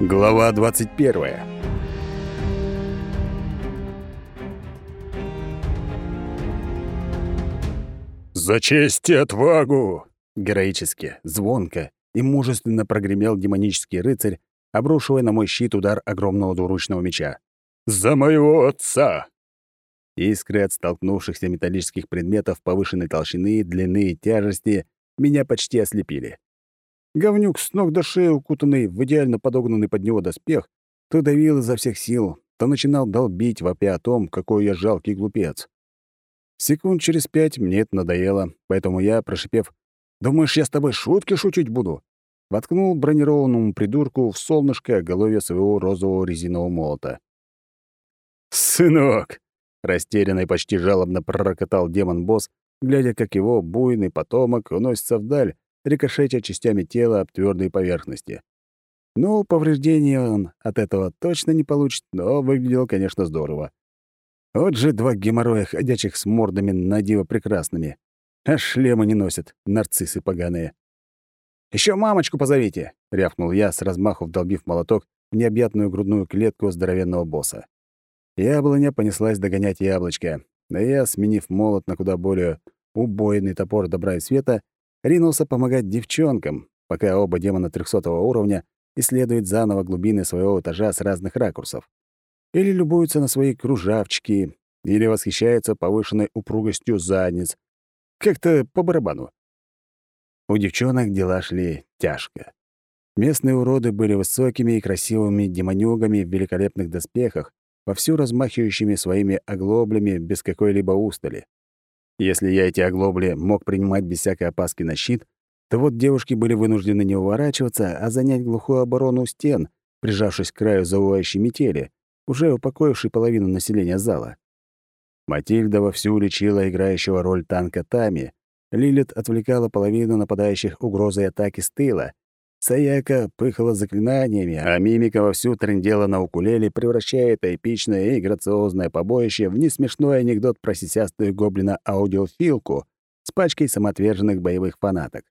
Глава 21. «За честь и отвагу!» Героически, звонко и мужественно прогремел демонический рыцарь, обрушивая на мой щит удар огромного двуручного меча. «За моего отца!» Искры от столкнувшихся металлических предметов повышенной толщины, длины и тяжести меня почти ослепили. Говнюк с ног до шеи, укутанный в идеально подогнанный под него доспех, то давил изо всех сил, то начинал долбить, вопя о том, какой я жалкий глупец. Секунд через пять мне это надоело, поэтому я, прошипев «Думаешь, я с тобой шутки шутить буду?» воткнул бронированному придурку в солнышко голове своего розового резинового молота. «Сынок!» — растерянно и почти жалобно пророкотал демон-босс, глядя, как его буйный потомок уносится вдаль, рикошетя частями тела об твердые поверхности. Ну, повреждения он от этого точно не получит, но выглядел, конечно, здорово. Вот же два геморроя, ходячих с мордами на диво прекрасными. А шлемы не носят, нарциссы поганые. Еще мамочку позовите!» — рявкнул я, с размаху вдолбив молоток в необъятную грудную клетку здоровенного босса. Яблоня понеслась догонять яблочко, а я, сменив молот на куда более убойный топор добра и света, ринулся помогать девчонкам, пока оба демона 300 уровня исследуют заново глубины своего этажа с разных ракурсов. Или любуются на свои кружавчики, или восхищаются повышенной упругостью задниц. Как-то по барабану. У девчонок дела шли тяжко. Местные уроды были высокими и красивыми демонюгами в великолепных доспехах, вовсю размахивающими своими оглоблями без какой-либо устали. Если я эти оглобли мог принимать без всякой опаски на щит, то вот девушки были вынуждены не уворачиваться, а занять глухую оборону у стен, прижавшись к краю завывающей метели, уже упокоившей половину населения зала. Матильда вовсю лечила играющего роль танка Тами. Лилит отвлекала половину нападающих угрозой атаки с тыла. Саяка пыхала заклинаниями, а мимика вовсю трындела на укулеле, превращая это эпичное и грациозное побоище в несмешной анекдот про сисястую гоблина-аудиофилку с пачкой самоотверженных боевых фанаток.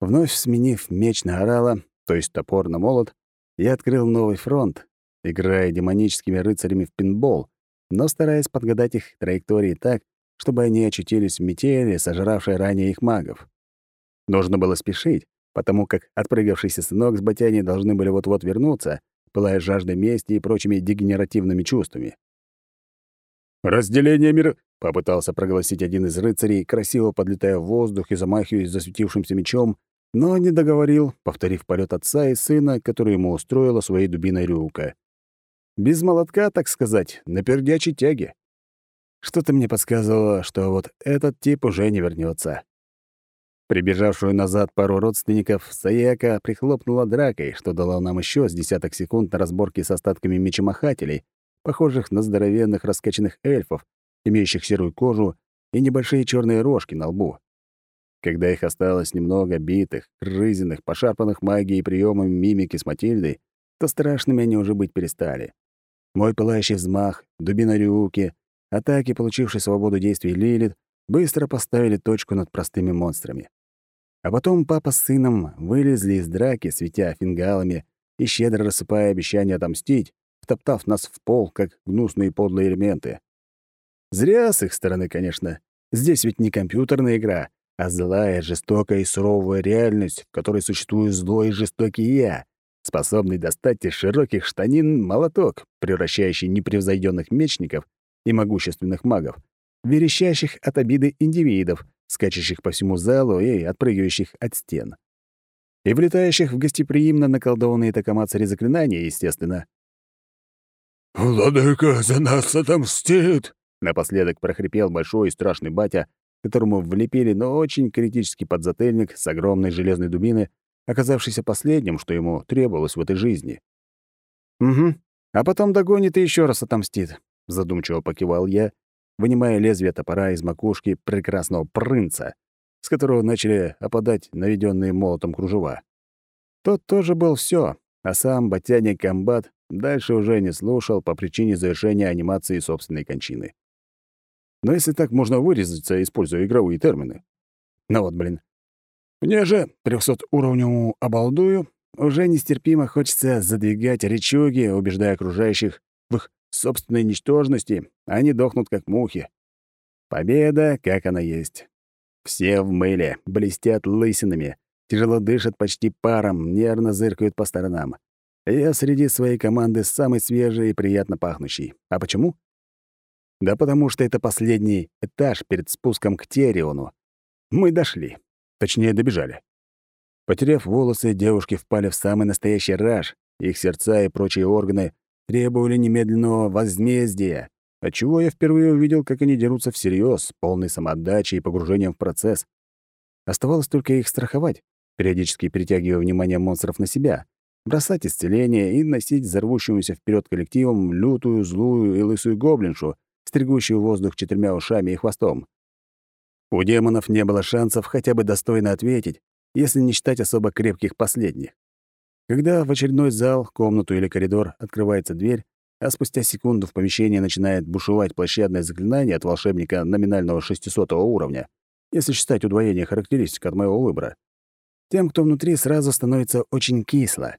Вновь сменив меч на орала, то есть топор на молот, я открыл новый фронт, играя демоническими рыцарями в пинбол, но стараясь подгадать их траектории так, чтобы они очутились в метели, сожравшей ранее их магов. Нужно было спешить, потому как отпрыгавшийся сынок с Батяни должны были вот-вот вернуться, пылая жаждой мести и прочими дегенеративными чувствами. «Разделение мира!» — попытался прогласить один из рыцарей, красиво подлетая в воздух и замахиваясь засветившимся мечом, но не договорил, повторив полет отца и сына, который ему устроила своей дубиной рюка. Без молотка, так сказать, на пердячей тяге. Что-то мне подсказывало, что вот этот тип уже не вернется. Прибежавшую назад пару родственников, Саяка прихлопнула дракой, что дало нам еще с десяток секунд на разборке с остатками мечемахателей, похожих на здоровенных раскачанных эльфов, имеющих серую кожу и небольшие черные рожки на лбу. Когда их осталось немного битых, рызиных, пошарпанных магией приемами мимики с Матильдой, то страшными они уже быть перестали. Мой пылающий взмах, дубина Рюки, атаки, получившие свободу действий Лилит, быстро поставили точку над простыми монстрами. А потом папа с сыном вылезли из драки, светя фингалами и щедро рассыпая обещания отомстить, втоптав нас в пол, как гнусные подлые элементы. Зря с их стороны, конечно. Здесь ведь не компьютерная игра, а злая, жестокая и суровая реальность, в которой существую злой и жестокий я, способный достать из широких штанин молоток, превращающий непревзойденных мечников и могущественных магов верещащих от обиды индивидов, скачущих по всему залу и отпрыгивающих от стен. И влетающих в гостеприимно наколдованные такомацари заклинания, естественно. «Владыка за нас отомстит!» — напоследок прохрипел большой и страшный батя, которому влепили, но очень критический подзатыльник с огромной железной дубины, оказавшийся последним, что ему требовалось в этой жизни. «Угу. А потом догонит и еще раз отомстит», — задумчиво покивал я вынимая лезвие топора из макушки прекрасного принца, с которого начали опадать наведенные молотом кружева. Тот тоже был все, а сам Батяня Комбат дальше уже не слушал по причине завершения анимации собственной кончины. Но если так можно вырезаться, используя игровые термины. Ну вот, блин. Мне же, 300-уровневому обалдую, уже нестерпимо хочется задвигать речуги, убеждая окружающих в их собственной ничтожности, они дохнут как мухи. Победа, как она есть. Все в мыле, блестят лысинами, тяжело дышат почти паром, нервно зыркают по сторонам. Я среди своей команды самый свежий и приятно пахнущий. А почему? Да потому что это последний этаж перед спуском к Териону. Мы дошли. Точнее, добежали. Потеряв волосы, девушки впали в самый настоящий раж. Их сердца и прочие органы требовали немедленного возмездия, отчего я впервые увидел, как они дерутся всерьез, полной самоотдачей и погружением в процесс. Оставалось только их страховать, периодически перетягивая внимание монстров на себя, бросать исцеление и носить взорвущемуся вперед коллективом лютую, злую и лысую гоблиншу, стригущую воздух четырьмя ушами и хвостом. У демонов не было шансов хотя бы достойно ответить, если не считать особо крепких последних. Когда в очередной зал, комнату или коридор открывается дверь, а спустя секунду в помещении начинает бушевать площадное заклинание от волшебника номинального 600 уровня, если считать удвоение характеристик от моего выбора, тем, кто внутри, сразу становится очень кисло.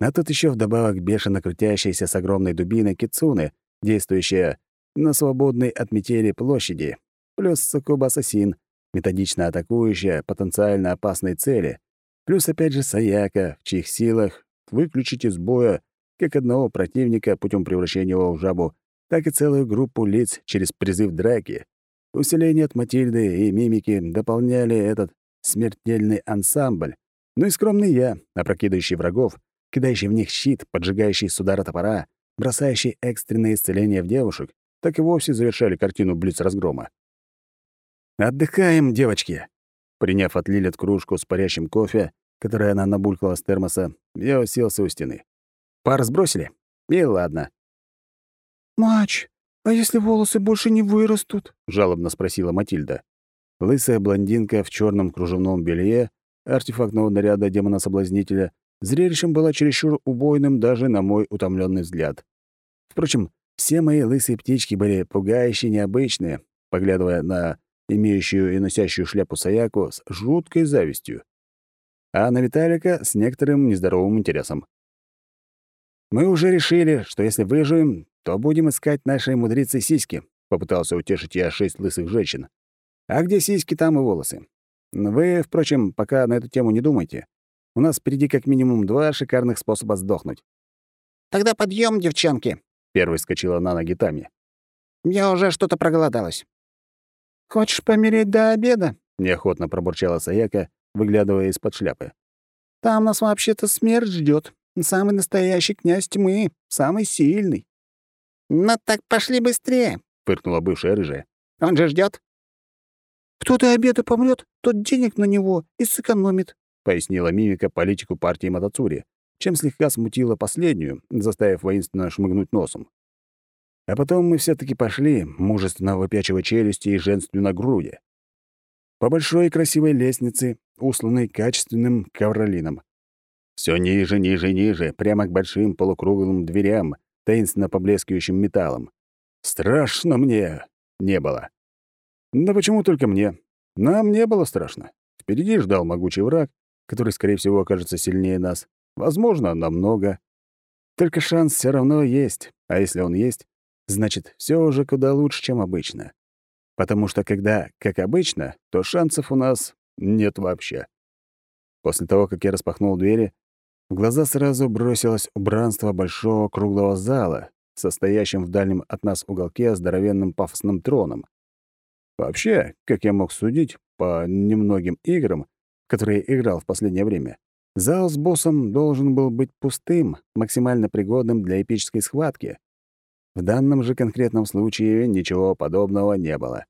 А тут еще вдобавок бешено крутящаяся с огромной дубиной кицуны, действующая на свободной от метели площади, плюс суккуба-ассасин, методично атакующая потенциально опасные цели, плюс опять же Саяка, в чьих силах выключить из боя как одного противника путем превращения его в жабу, так и целую группу лиц через призыв драки. Усиление от Матильды и мимики дополняли этот смертельный ансамбль, ну и скромный я, опрокидывающий врагов, кидающий в них щит, поджигающий с удара топора, бросающий экстренное исцеление в девушек, так и вовсе завершали картину блиц-разгрома. «Отдыхаем, девочки!» Приняв от Лилит кружку с парящим кофе, которую она набулькала с термоса, я уселся у стены. Пар сбросили? И ладно. «Мач, а если волосы больше не вырастут?» — жалобно спросила Матильда. Лысая блондинка в черном кружевном белье, артефактного наряда демона-соблазнителя, зрелищем была чересчур убойным даже на мой утомленный взгляд. Впрочем, все мои лысые птички были пугающие необычные, поглядывая на имеющую и носящую шляпу Саяку с жуткой завистью, а на Виталика с некоторым нездоровым интересом. «Мы уже решили, что если выживем, то будем искать нашей мудрицы сиськи», — попытался утешить я шесть лысых женщин. «А где сиськи, там и волосы. Вы, впрочем, пока на эту тему не думайте. У нас впереди как минимум два шикарных способа сдохнуть». «Тогда подъем, девчонки!» — первой скочила на ноги Тами. «Я уже что-то проголодалась». «Хочешь помереть до обеда?» — неохотно пробурчала Саяка, выглядывая из-под шляпы. «Там нас вообще-то смерть ждет. Самый настоящий князь тьмы, самый сильный». «Ну так пошли быстрее», — фыркнула бывшая рыжая. «Он же ждет. «Кто до обеда помрет, тот денег на него и сэкономит», — пояснила мимика политику партии Матацури, чем слегка смутила последнюю, заставив воинственно шмыгнуть носом. А потом мы все таки пошли, мужественно выпячивая челюсти и женственно груди. По большой и красивой лестнице, усланной качественным ковролином. Все ниже, ниже, ниже, прямо к большим полукруглым дверям, таинственно поблескивающим металлом. Страшно мне не было. Да почему только мне? Нам не было страшно. Впереди ждал могучий враг, который, скорее всего, окажется сильнее нас. Возможно, намного. Только шанс все равно есть. А если он есть, значит, все уже куда лучше, чем обычно. Потому что когда как обычно, то шансов у нас нет вообще. После того, как я распахнул двери, в глаза сразу бросилось убранство большого круглого зала, состоящим в дальнем от нас уголке здоровенным пафосным троном. Вообще, как я мог судить по немногим играм, которые играл в последнее время, зал с боссом должен был быть пустым, максимально пригодным для эпической схватки. В данном же конкретном случае ничего подобного не было.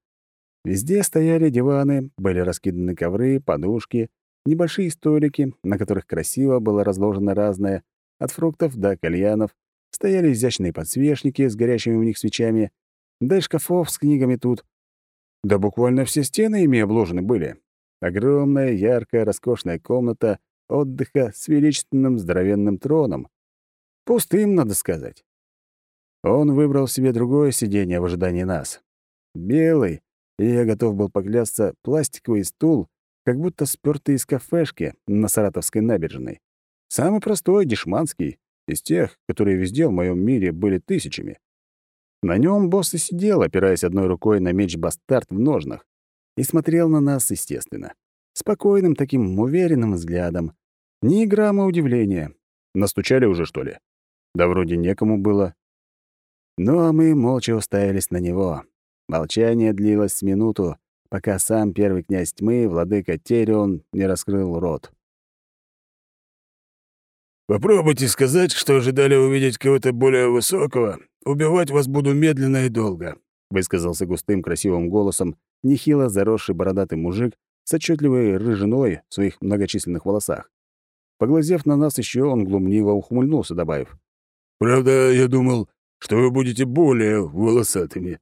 Везде стояли диваны, были раскиданы ковры, подушки, небольшие столики, на которых красиво было разложено разное, от фруктов до кальянов, стояли изящные подсвечники с горящими в них свечами, да и шкафов с книгами тут. Да буквально все стены ими обложены были. Огромная, яркая, роскошная комната отдыха с величественным здоровенным троном. Пустым, надо сказать. Он выбрал себе другое сиденье в ожидании нас. Белый, и я готов был поклясться, пластиковый стул, как будто спёртый из кафешки на Саратовской набережной. Самый простой, дешманский, из тех, которые везде в моем мире были тысячами. На нем босс и сидел, опираясь одной рукой на меч бастард в ножнах, и смотрел на нас, естественно. Спокойным таким уверенным взглядом. Ни грамма удивления. Настучали уже, что ли? Да вроде некому было. А мы молча уставились на него. Молчание длилось с минуту, пока сам первый князь тьмы, владыка Терион, не раскрыл рот. «Попробуйте сказать, что ожидали увидеть кого-то более высокого, «Убивать вас буду медленно и долго», — высказался густым красивым голосом нехило заросший бородатый мужик с отчетливой рыжиной в своих многочисленных волосах. Поглазев на нас еще, он глумливо ухмыльнулся, добавив. «Правда, я думал, что вы будете более волосатыми».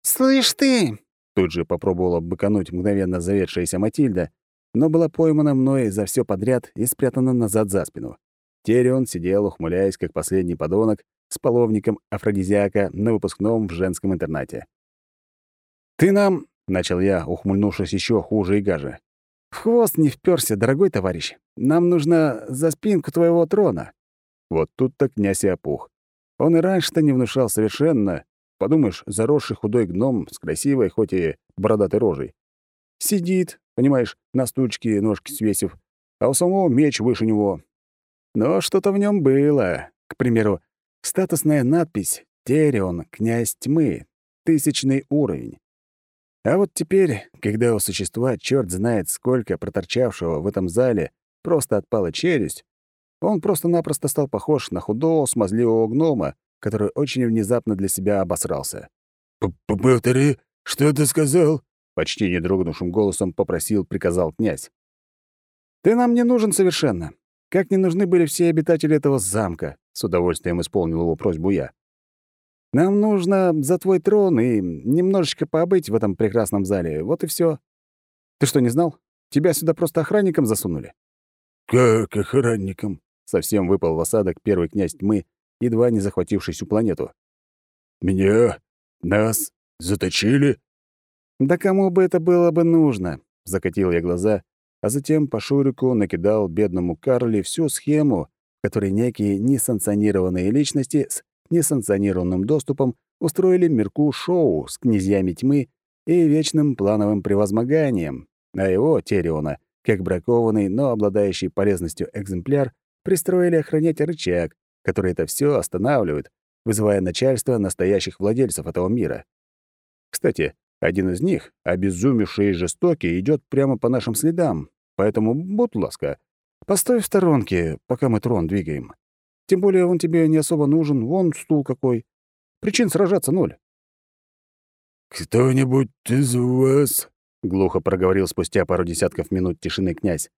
«Слышь ты!» — тут же попробовала быкануть мгновенно заведшаяся Матильда, но была поймана мной за все подряд и спрятана назад за спину. Теперь сидел, ухмыляясь, как последний подонок, с половником афродизиака на выпускном в женском интернате. «Ты нам...» — начал я, ухмыльнувшись еще хуже и гаже. «В хвост не вперся, дорогой товарищ. Нам нужно за спинку твоего трона». Вот тут-то князь и опух. Он и раньше-то не внушал совершенно. Подумаешь, заросший худой гном с красивой, хоть и бородатой рожей. Сидит, понимаешь, на стульчике ножки свесив, а у самого меч выше него. Но что-то в нем было. К примеру, Статусная надпись «Терион, князь тьмы», тысячный уровень. А вот теперь, когда у существа черт знает сколько проторчавшего в этом зале просто отпала челюсть, он просто-напросто стал похож на худого, смазливого гнома, который очень внезапно для себя обосрался. «Повтори, что ты сказал?» — почти не дрогнувшим голосом попросил, приказал князь. «Ты нам не нужен совершенно. Как не нужны были все обитатели этого замка. С удовольствием исполнил его просьбу я. «Нам нужно за твой трон и немножечко побыть в этом прекрасном зале. Вот и все. Ты что, не знал? Тебя сюда просто охранником засунули?» «Как охранником?» Совсем выпал в осадок первый князь тьмы, едва не захвативший всю планету. «Меня? Нас? Заточили?» «Да кому бы это было бы нужно?» — закатил я глаза, а затем по Шурику накидал бедному Карли всю схему, которой некие несанкционированные личности с несанкционированным доступом устроили мирку шоу с князьями тьмы и вечным плановым превозмоганием, а его, Териона, как бракованный, но обладающий полезностью экземпляр, пристроили охранять рычаг, который это все останавливает, вызывая начальство настоящих владельцев этого мира. Кстати, один из них, обезумевший и жестокий, идет прямо по нашим следам, поэтому, будь ласка, Постой в сторонке, пока мы трон двигаем. Тем более он тебе не особо нужен, вон стул какой. Причин сражаться ноль». «Кто-нибудь из вас?» — глухо проговорил спустя пару десятков минут тишины князь.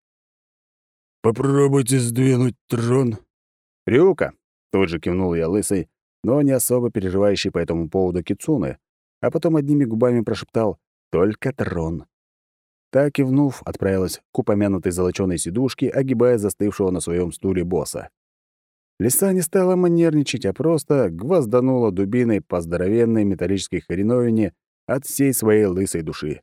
«Попробуйте сдвинуть трон». «Рюка!» — тут же кивнул я лысый, но не особо переживающий по этому поводу Кицуны, а потом одними губами прошептал «Только трон». Так кивнув, отправилась к упомянутой золочёной сидушке, огибая застывшего на своем стуле босса. Лиса не стала манерничать, а просто гвозданула дубиной по здоровенной металлической хреновине от всей своей лысой души.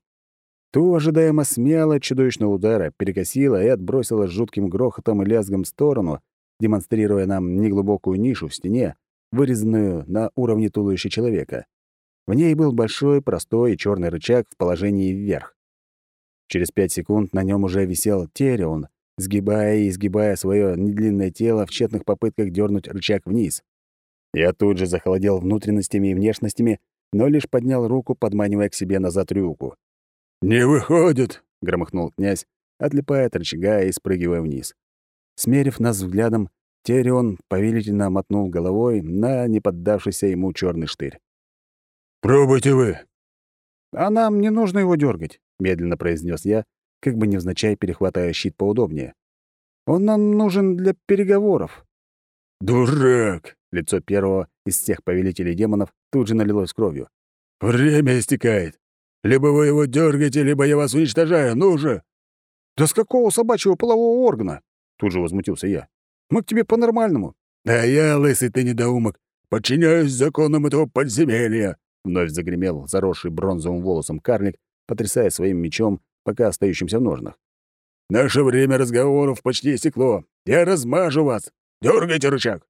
Ту ожидаемо смело чудовищного удара перекосила и отбросила с жутким грохотом и лязгом в сторону, демонстрируя нам неглубокую нишу в стене, вырезанную на уровне туловища человека. В ней был большой, простой и черный рычаг в положении вверх. Через пять секунд на нем уже висел Терион, сгибая и изгибая свое недлинное тело в тщетных попытках дернуть рычаг вниз. Я тут же захолодел внутренностями и внешностями, но лишь поднял руку, подманивая к себе назад рюку. «Не выходит!» — громыхнул князь, отлипая от рычага и спрыгивая вниз. Смерив нас взглядом, Терион повелительно мотнул головой на неподдавшийся ему черный штырь. «Пробуйте вы!» «А нам не нужно его дергать. — медленно произнес я, как бы невзначай перехватывая щит поудобнее. «Он нам нужен для переговоров». «Дурак!» — лицо первого из всех повелителей демонов тут же налилось кровью. «Время истекает. Либо вы его дергаете, либо я вас уничтожаю. Ну же!» «Да с какого собачьего полового органа?» — тут же возмутился я. «Мы к тебе по-нормальному». «Да я, лысый ты недоумок, подчиняюсь законам этого подземелья!» Вновь загремел заросший бронзовым волосом карлик, потрясая своим мечом, пока остающимся в ножнах. Наше время разговоров почти истекло. Я размажу вас. Дергайте рычаг!»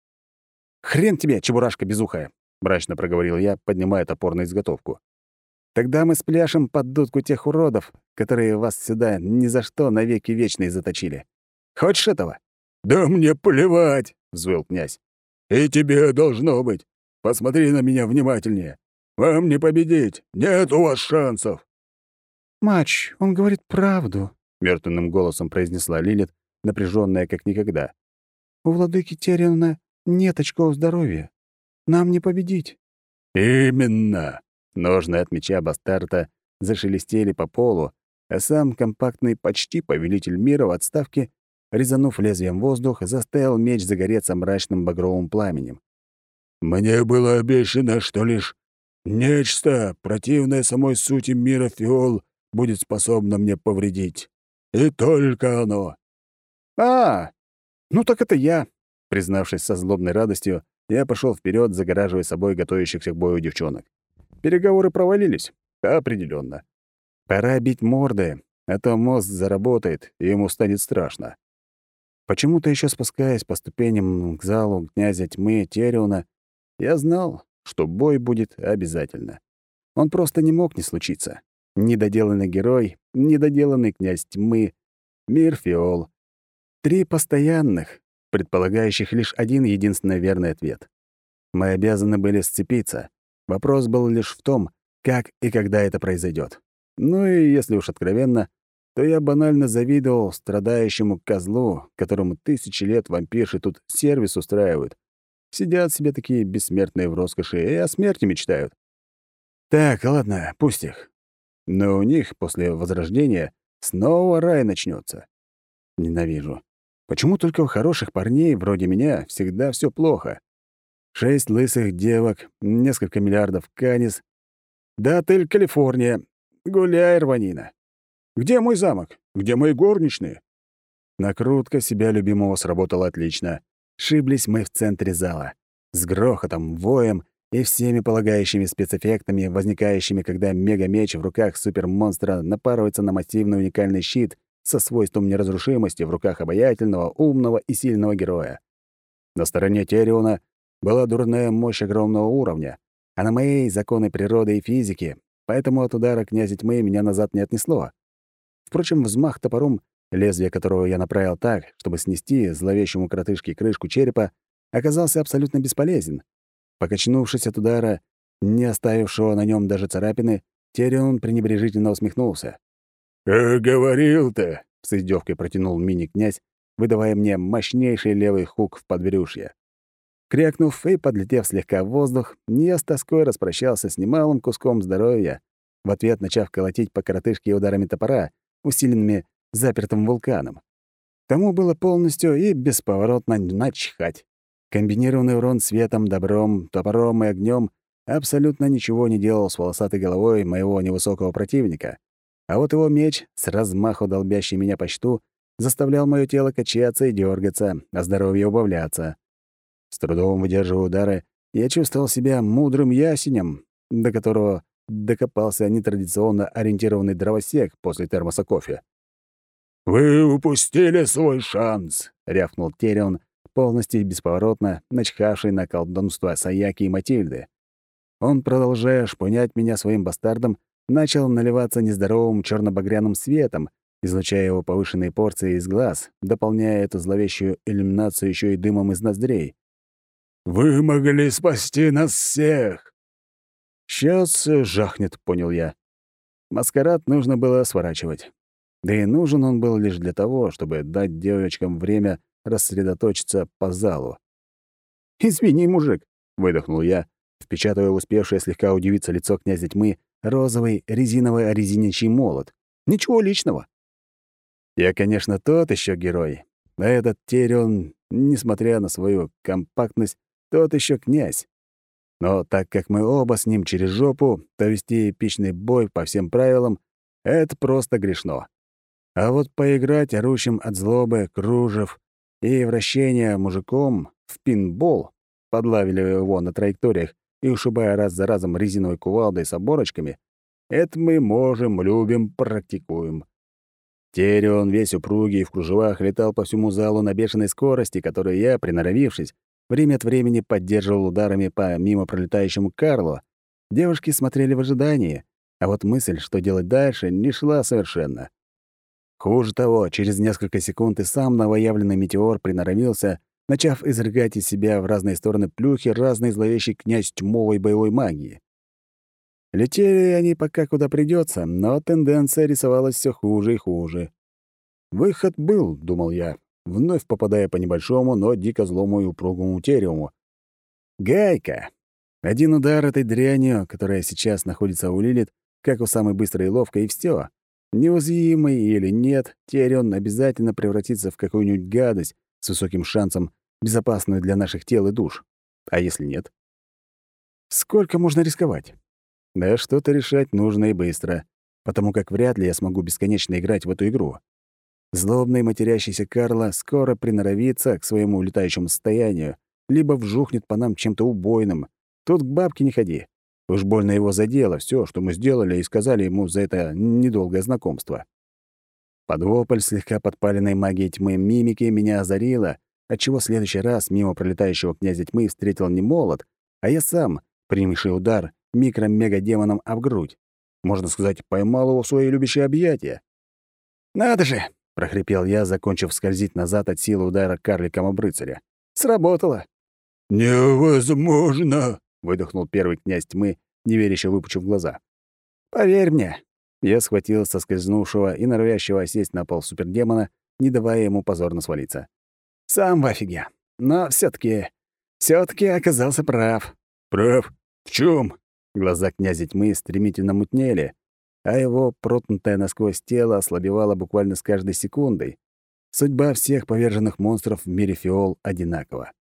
«Хрен тебе, чебурашка безухая!» — мрачно проговорил я, поднимая топор на изготовку. «Тогда мы спляшем под дудку тех уродов, которые вас сюда ни за что навеки вечные заточили. Хочешь этого?» «Да мне плевать!» — взвыл князь. «И тебе должно быть. Посмотри на меня внимательнее. Вам не победить. Нет у вас шансов». «Мач, он говорит правду», — мертвенным голосом произнесла Лилит, напряженная как никогда. «У владыки Терриона нет очков здоровья. Нам не победить». «Именно!» Ножны от меча Бастарта зашелестели по полу, а сам компактный почти повелитель мира в отставке, резанув лезвием воздух, заставил меч загореться мрачным багровым пламенем. «Мне было обещано, что лишь нечто, противное самой сути мира фиол, будет способно мне повредить. И только оно». «А, ну так это я!» Признавшись со злобной радостью, я пошел вперед, загораживая собой готовящихся к бою девчонок. Переговоры провалились. Определенно. Пора бить морды, а то мозг заработает, и ему станет страшно. Почему-то еще спускаясь по ступеням к залу князя тьмы Териона, я знал, что бой будет обязательно. Он просто не мог не случиться. Недоделанный герой, недоделанный князь тьмы, мир Фиол. Три постоянных, предполагающих лишь один единственный верный ответ. Мы обязаны были сцепиться. Вопрос был лишь в том, как и когда это произойдет. Ну и, если уж откровенно, то я банально завидовал страдающему козлу, которому тысячи лет вампирши тут сервис устраивают. Сидят себе такие бессмертные в роскоши и о смерти мечтают. Так, ладно, пусть их. Но у них после возрождения снова рай начнется. Ненавижу. Почему только у хороших парней, вроде меня, всегда все плохо? Шесть лысых девок, несколько миллиардов канис. Да отель «Калифорния». Гуляй, рванина. Где мой замок? Где мои горничные? Накрутка себя любимого сработала отлично. Шиблись мы в центре зала. С грохотом, воем и всеми полагающими спецэффектами, возникающими, когда мега-меч в руках супермонстра напарывается на массивный уникальный щит со свойством неразрушимости в руках обаятельного, умного и сильного героя. На стороне Териона была дурная мощь огромного уровня, а на моей — законы природы и физики, поэтому от удара князя тьмы меня назад не отнесло. Впрочем, взмах топором, лезвие которого я направил так, чтобы снести зловещему кротышке крышку черепа, оказался абсолютно бесполезен. Покачнувшись от удара, не оставившего на нем даже царапины, Терион пренебрежительно усмехнулся. «Э, говорил-то!» — с издевкой протянул мини-князь, выдавая мне мощнейший левый хук в подберюшье. Крякнув и подлетев слегка в воздух, я с тоской распрощался с немалым куском здоровья, в ответ начав колотить по коротышке ударами топора, усиленными запертым вулканом. Тому было полностью и бесповоротно начхать. Комбинированный урон светом, добром, топором и огнем абсолютно ничего не делал с волосатой головой моего невысокого противника. А вот его меч, с размаху долбящий меня по щиту, заставлял моё тело качаться и дергаться, а здоровье убавляться. С трудом выдерживая удары, я чувствовал себя мудрым ясенем, до которого докопался нетрадиционно ориентированный дровосек после термоса кофе. «Вы упустили свой шанс!» — рявкнул Терион, полностью и бесповоротно начхавший на колдунство Саяки и Матильды. Он, продолжая шпунять меня своим бастардом, начал наливаться нездоровым черно-багряным светом, излучая его повышенные порции из глаз, дополняя эту зловещую иллюминацию еще и дымом из ноздрей. «Вы могли спасти нас всех!» «Сейчас жахнет», — понял я. Маскарад нужно было сворачивать. Да и нужен он был лишь для того, чтобы дать девочкам время рассредоточиться по залу. «Извини, мужик», — выдохнул я, впечатывая успевшее слегка удивиться лицо князя тьмы розовый резиновый орезиничий молот. Ничего личного. Я, конечно, тот еще герой, а этот Терион, несмотря на свою компактность, тот еще князь. Но так как мы оба с ним через жопу, то вести эпичный бой по всем правилам — это просто грешно. А вот поиграть орущим от злобы, кружев и вращения мужиком в пинбол, подлавили его на траекториях и ушибая раз за разом резиновой кувалдой с оборочками, это мы можем, любим, практикуем. Терион весь упругий в кружевах летал по всему залу на бешеной скорости, которую я, приноровившись, время от времени поддерживал ударами по мимо пролетающему Карлу. Девушки смотрели в ожидании, а вот мысль, что делать дальше, не шла совершенно. Хуже того, через несколько секунд и сам новоявленный метеор приноровился, начав изрыгать из себя в разные стороны плюхи разный зловещий князь тьмовой боевой магии. Летели они пока куда придется, но тенденция рисовалась все хуже и хуже. «Выход был», — думал я, вновь попадая по небольшому, но дико злому и упругому терриуму. «Гайка!» Один удар этой дрянью, которая сейчас находится у Лилит, как у самой быстрой и ловкой, и все. Неуязвимый или нет, Терион обязательно превратится в какую-нибудь гадость с высоким шансом, безопасную для наших тел и душ. А если нет? Сколько можно рисковать? Да что-то решать нужно и быстро, потому как вряд ли я смогу бесконечно играть в эту игру. Злобный матерящийся Карла скоро приноровится к своему улетающему состоянию, либо вжухнет по нам чем-то убойным. Тут к бабке не ходи. Уж больно его задело все, что мы сделали и сказали ему за это недолгое знакомство. Под вопль слегка подпаленной магией тьмы мимики меня озарило, отчего в следующий раз мимо пролетающего князя тьмы встретил не молот, а я сам, примеший удар микро-мега-демоном об грудь. Можно сказать, поймал его в свои любящие объятия. «Надо же!» — прохрипел я, закончив скользить назад от силы удара карликом об рыцаря. «Сработало!» «Невозможно!» — выдохнул первый князь тьмы, неверяще выпучив глаза. «Поверь мне!» Я схватил соскользнувшего и норовящего сесть на пол супердемона, не давая ему позорно свалиться. «Сам в офиге. Но все таки все таки оказался прав». «Прав? В чем? Глаза князя тьмы стремительно мутнели, а его проткнутое насквозь тело ослабевало буквально с каждой секундой. Судьба всех поверженных монстров в мире Фиол одинакова.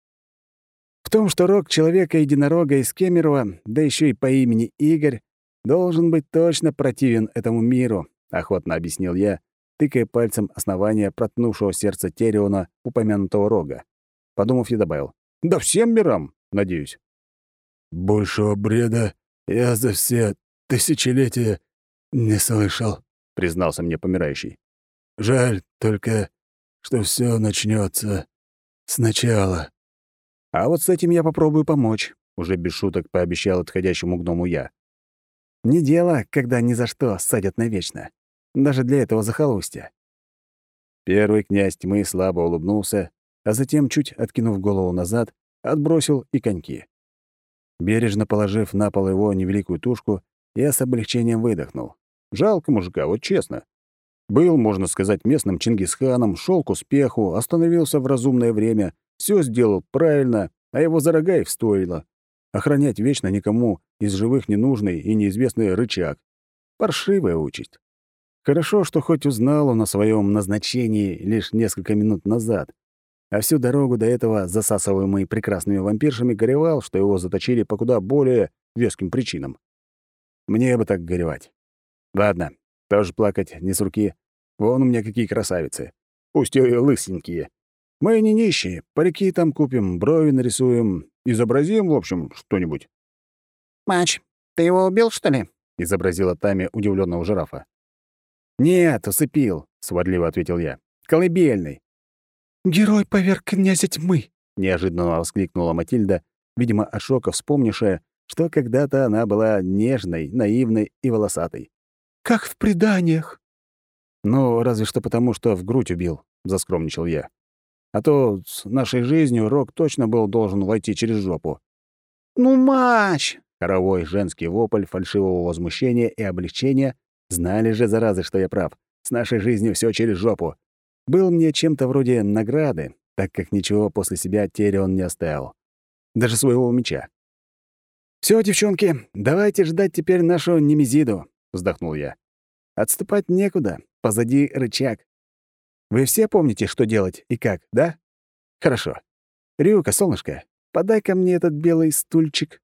В том, что рог человека-единорога из Кемерова, да еще и по имени Игорь, должен быть точно противен этому миру, охотно объяснил я, тыкая пальцем основания проткнувшего сердце Териона упомянутого рога. Подумав, я добавил. «Да всем мирам, надеюсь». «Большего бреда я за все тысячелетия не слышал», — признался мне помирающий. «Жаль только, что все начнется сначала». «А вот с этим я попробую помочь», — уже без шуток пообещал отходящему гному я. «Не дело, когда ни за что садят навечно. Даже для этого захолустья». Первый князь тьмы слабо улыбнулся, а затем, чуть откинув голову назад, отбросил и коньки. Бережно положив на пол его невеликую тушку, я с облегчением выдохнул. Жалко мужика, вот честно. Был, можно сказать, местным Чингисханом, шел к успеху, остановился в разумное время, все сделал правильно, а его Зарагаев стоило. Охранять вечно никому из живых ненужный и неизвестный рычаг. Паршивая участь. Хорошо, что хоть узнал он о своем назначении лишь несколько минут назад, а всю дорогу до этого, засасываемый прекрасными вампиршами, горевал, что его заточили по куда более веским причинам. Мне бы так горевать. Ладно, тоже плакать не с руки. Вон у меня какие красавицы. Пусть и лысенькие. Мы не нищие, парики там купим, брови нарисуем, изобразим, в общем, что-нибудь. «Мач, ты его убил, что ли?» — изобразила Тами удивленного жирафа. «Нет, усыпил», — сварливо ответил я. «Колыбельный». «Герой поверг князя тьмы!» — неожиданно воскликнула Матильда, видимо, от шока вспомнившая, что когда-то она была нежной, наивной и волосатой. «Как в преданиях!» «Ну, разве что потому, что в грудь убил», — заскромничал я. А то с нашей жизнью Рок точно был должен войти через жопу. «Ну, Мач!» Хоровой женский вопль фальшивого возмущения и облегчения. Знали же, заразы, что я прав. С нашей жизнью все через жопу. Был мне чем-то вроде награды, так как ничего после себя Терион не оставил. Даже своего меча. Все, девчонки, давайте ждать теперь нашу немезиду», — вздохнул я. «Отступать некуда, позади рычаг. Вы все помните, что делать и как, да? Хорошо. Рюка, солнышко, подай ко мне этот белый стульчик.